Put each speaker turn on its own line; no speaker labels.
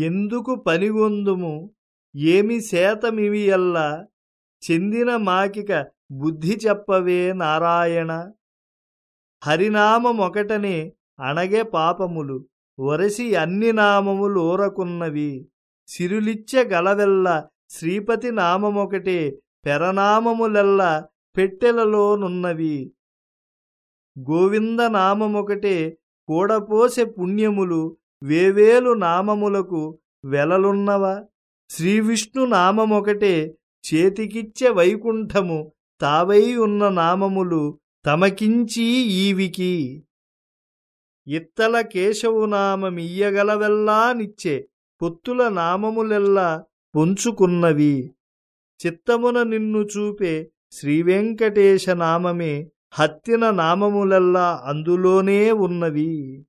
ఎందుకు పనిగొందుము ఏమి శాతమివియల్లా చెందిన మాకిక బుద్ధి చెప్పవే నారాయణ. హరినామమొకటనే అణగే పాపములు వరసి అన్ని నామములు ఊరకున్నవి సిరులిచ్చే గలవెల్ల శ్రీపతి నామమొకటే పెరనామములెల్ల పెట్టెలలోనున్నవి. గోవింద కూడపోసే పుణ్యములు వేవేలు నామములకు వెలలున్నవా? శ్రీవిష్ణు నామమొకటే చేతికిచ్చే వైకుంఠము తావై ఉన్న నామములు తమకించి ఈవికి. ఇత్తల కేశవు నామమియ్యగలవెల్లా నిచ్చే పొత్తుల నామములెల్లా పొంచుకున్నవి. చిత్తమున నిన్ను చూపే శ్రీవెంకటేశ నామమే హత్తిన నామములెల్లా అందులోనే ఉన్నవి.